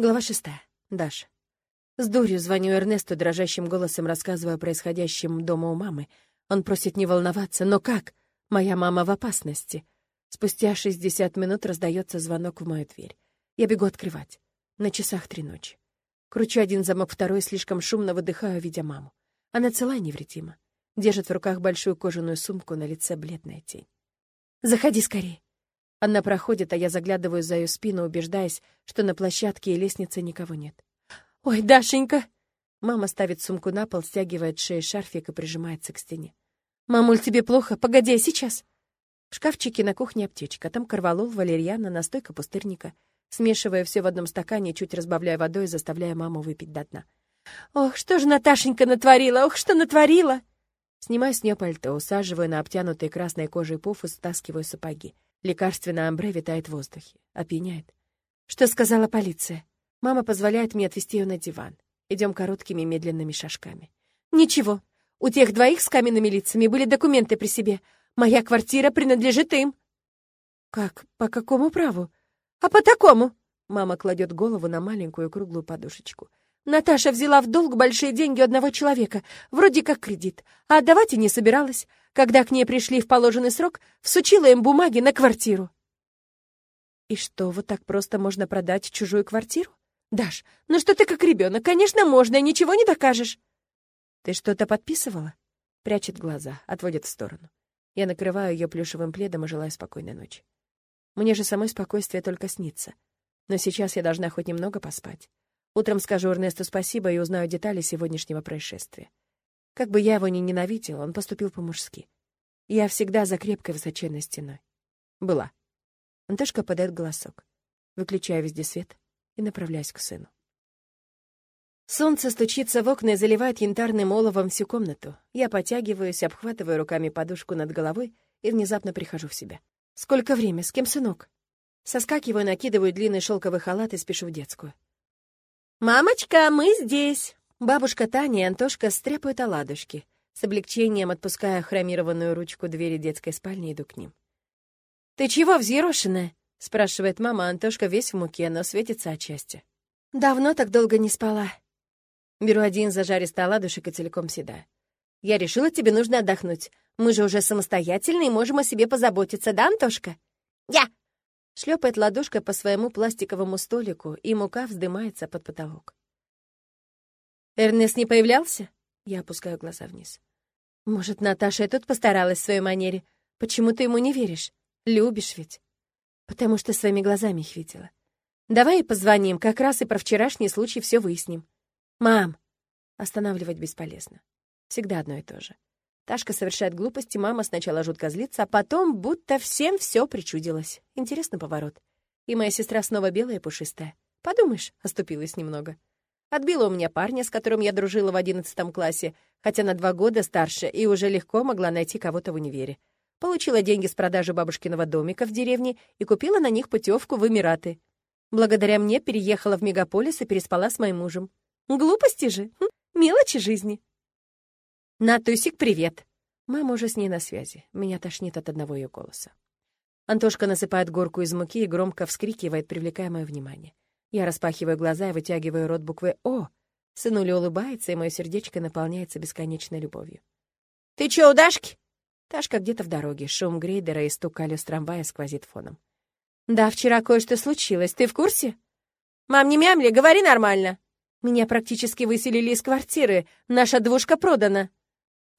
Глава шестая. Даша. С дурью звоню Эрнесту, дрожащим голосом рассказывая о происходящем дома у мамы. Он просит не волноваться, но как? Моя мама в опасности. Спустя 60 минут раздается звонок в мою дверь. Я бегу открывать. На часах три ночи. Кручу один замок, второй, слишком шумно выдыхаю, видя маму. Она цела и невредима. Держит в руках большую кожаную сумку, на лице бледная тень. «Заходи скорее!» Она проходит, а я заглядываю за ее спину, убеждаясь, что на площадке и лестнице никого нет. «Ой, Дашенька!» Мама ставит сумку на пол, стягивает шею шарфик и прижимается к стене. «Мамуль, тебе плохо? Погоди, сейчас!» В шкафчике на кухне аптечка. Там корвалол, валерьяна, настойка пустырника. Смешивая все в одном стакане, чуть разбавляя водой, заставляя маму выпить до дна. «Ох, что же Наташенька натворила? Ох, что натворила!» Снимаю с нее пальто, усаживаю на обтянутые красной кожей пуф и стаскиваю сапоги. Лекарственное амбре витает в воздухе. Опьяняет. Что сказала полиция? Мама позволяет мне отвезти ее на диван. Идем короткими медленными шажками. Ничего. У тех двоих с каменными лицами были документы при себе. Моя квартира принадлежит им. Как? По какому праву? А по такому. Мама кладет голову на маленькую круглую подушечку. Наташа взяла в долг большие деньги одного человека, вроде как кредит, а отдавать и не собиралась. Когда к ней пришли в положенный срок, всучила им бумаги на квартиру. И что, вот так просто можно продать чужую квартиру? Даш, ну что ты как ребенок, конечно, можно, и ничего не докажешь. Ты что-то подписывала? Прячет глаза, отводит в сторону. Я накрываю ее плюшевым пледом и желаю спокойной ночи. Мне же самой спокойствие только снится. Но сейчас я должна хоть немного поспать. Утром скажу Эрнесту спасибо и узнаю детали сегодняшнего происшествия. Как бы я его ни ненавидела, он поступил по-мужски. Я всегда за крепкой высоченной стеной. Была. Антошка подает голосок. Выключаю везде свет и направляюсь к сыну. Солнце стучится в окна и заливает янтарным оловом всю комнату. Я потягиваюсь, обхватываю руками подушку над головой и внезапно прихожу в себя. Сколько время? С кем сынок? Соскакиваю, накидываю длинный шелковый халат и спешу в детскую. «Мамочка, мы здесь!» Бабушка Таня и Антошка стряпают оладушки. С облегчением, отпуская хромированную ручку двери детской спальни, иду к ним. «Ты чего взъерошенная?» — спрашивает мама, Антошка весь в муке, но светится отчасти. «Давно так долго не спала». Беру один зажаристый оладушек и целиком седаю. «Я решила, тебе нужно отдохнуть. Мы же уже самостоятельные и можем о себе позаботиться, да, Антошка?» «Я!» Шлепает ладошкой по своему пластиковому столику, и мука вздымается под потолок. Эрнест не появлялся? Я опускаю глаза вниз. Может, Наташа и тут постаралась в своей манере. Почему ты ему не веришь? Любишь ведь? Потому что своими глазами их видела. Давай позвоним, как раз и про вчерашний случай все выясним. Мам! Останавливать бесполезно. Всегда одно и то же. Ташка совершает глупости, мама сначала жутко злится, а потом будто всем все причудилось. Интересный поворот. И моя сестра снова белая и пушистая. Подумаешь, оступилась немного. Отбила у меня парня, с которым я дружила в одиннадцатом классе, хотя на два года старше, и уже легко могла найти кого-то в универе. Получила деньги с продажи бабушкиного домика в деревне и купила на них путевку в Эмираты. Благодаря мне переехала в мегаполис и переспала с моим мужем. Глупости же, хм, мелочи жизни. Натусик, привет. Мама уже с ней на связи. Меня тошнит от одного ее голоса. Антошка насыпает горку из муки и громко вскрикивает, привлекая мое внимание. Я распахиваю глаза и вытягиваю рот буквы «О». Сынуля улыбается, и мое сердечко наполняется бесконечной любовью. «Ты чё, у Дашки?» Ташка где-то в дороге. Шум грейдера и стук колес трамвая сквозит фоном. «Да, вчера кое-что случилось. Ты в курсе?» «Мам, не мямли, говори нормально!» «Меня практически выселили из квартиры. Наша двушка продана».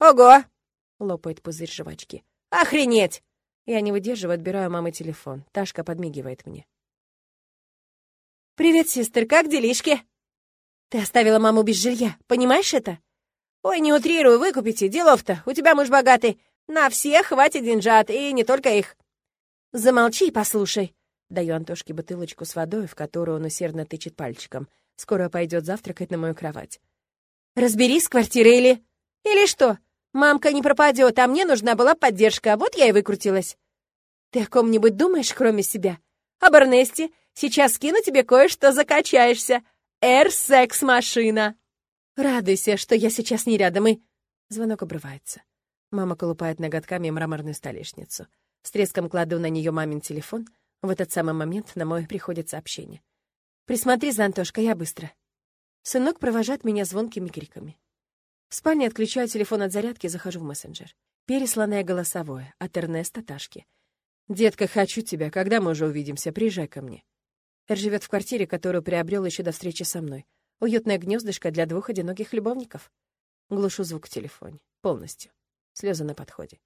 «Ого!» — лопает пузырь жвачки. «Охренеть!» Я не выдерживаю, отбираю мамы телефон. Ташка подмигивает мне. «Привет, сестер, как делишки?» «Ты оставила маму без жилья, понимаешь это?» «Ой, не утрируй, выкупите, делов-то, у тебя муж богатый. На всех хватит деньжат, и не только их». «Замолчи и послушай». Даю Антошке бутылочку с водой, в которую он усердно тычет пальчиком. Скоро пойдет завтракать на мою кровать. «Разберись с квартирой или...» «Или что? Мамка не пропадет, а мне нужна была поддержка, вот я и выкрутилась». «Ты о ком-нибудь думаешь, кроме себя? Об Эрнесте Сейчас скину тебе кое-что, закачаешься. Эр-секс-машина. Радуйся, что я сейчас не рядом и... Звонок обрывается. Мама колупает ноготками мраморную столешницу. С треском кладу на нее мамин телефон. В этот самый момент на мой приходит сообщение. Присмотри за Антошкой, я быстро. Сынок провожает меня звонкими криками. В спальне отключаю телефон от зарядки и захожу в мессенджер. Пересланное голосовое от Эрнеста Ташки. «Детка, хочу тебя. Когда мы уже увидимся? Приезжай ко мне». Эр живет в квартире, которую приобрел еще до встречи со мной. Уютное гнездышко для двух одиноких любовников. Глушу звук в телефоне. Полностью. Слезы на подходе.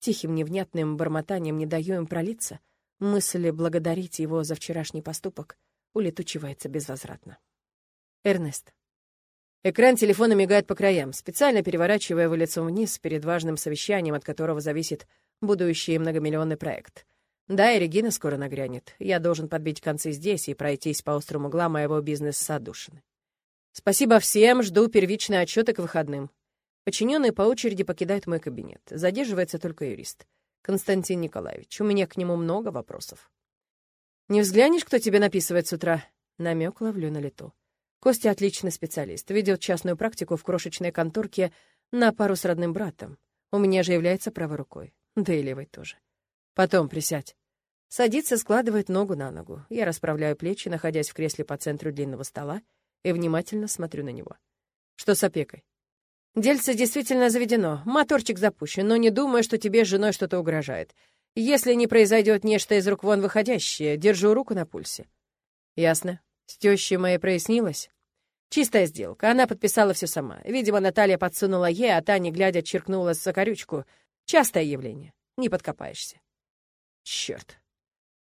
Тихим невнятным бормотанием не даю им пролиться. Мысль благодарить его за вчерашний поступок улетучивается безвозвратно. Эрнест. Экран телефона мигает по краям, специально переворачивая его лицом вниз перед важным совещанием, от которого зависит будущий многомиллионный проект. Да, и Регина скоро нагрянет. Я должен подбить концы здесь и пройтись по острым углам моего бизнеса отдушины. Спасибо всем, жду первичные отчеты к выходным. Подчиненные по очереди покидают мой кабинет. Задерживается только юрист. Константин Николаевич, у меня к нему много вопросов. «Не взглянешь, кто тебе написывает с утра?» Намек ловлю на лету. Костя отличный специалист, ведет частную практику в крошечной конторке на пару с родным братом. У меня же является правой рукой. Да и левой тоже. Потом присядь. Садится, складывает ногу на ногу. Я расправляю плечи, находясь в кресле по центру длинного стола, и внимательно смотрю на него. Что с опекой? Дельце действительно заведено, моторчик запущен, но не думаю, что тебе с женой что-то угрожает. Если не произойдет нечто из рук вон выходящее, держу руку на пульсе. Ясно. С тещей моей прояснилось? Чистая сделка. Она подписала все сама. Видимо, Наталья подсунула ей, а та, не глядя, черкнула за корючку. Частое явление. Не подкопаешься. Черт.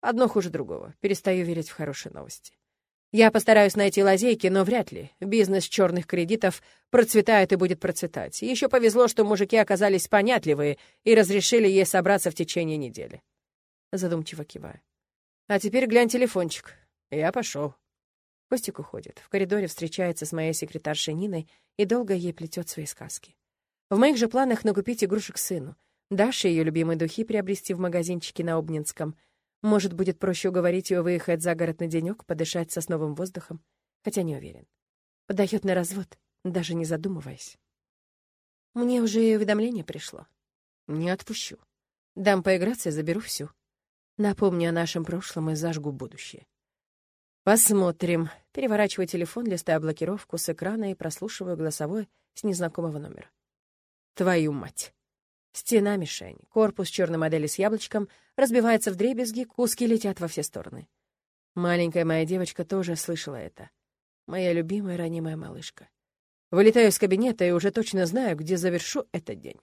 Одно хуже другого. Перестаю верить в хорошие новости. Я постараюсь найти лазейки, но вряд ли. Бизнес черных кредитов процветает и будет процветать. Еще повезло, что мужики оказались понятливые и разрешили ей собраться в течение недели. Задумчиво киваю. А теперь глянь телефончик. Я пошел. Костик уходит. В коридоре встречается с моей секретаршей Ниной и долго ей плетет свои сказки. В моих же планах накупить игрушек сыну. Даше ее любимые духи приобрести в магазинчике на Обнинском — может, будет проще уговорить ее выехать за город на денек, подышать сосновым воздухом, хотя не уверен. Подает на развод, даже не задумываясь. Мне уже и уведомление пришло. Не отпущу. Дам поиграться и заберу всю. Напомню о нашем прошлом и зажгу будущее. Посмотрим. Переворачиваю телефон, листаю блокировку с экрана и прослушиваю голосовой с незнакомого номера. Твою мать. Стена мишень, корпус черной модели с яблочком разбивается в дребезги, куски летят во все стороны. Маленькая моя девочка тоже слышала это. Моя любимая ранимая малышка. Вылетаю из кабинета и уже точно знаю, где завершу этот день.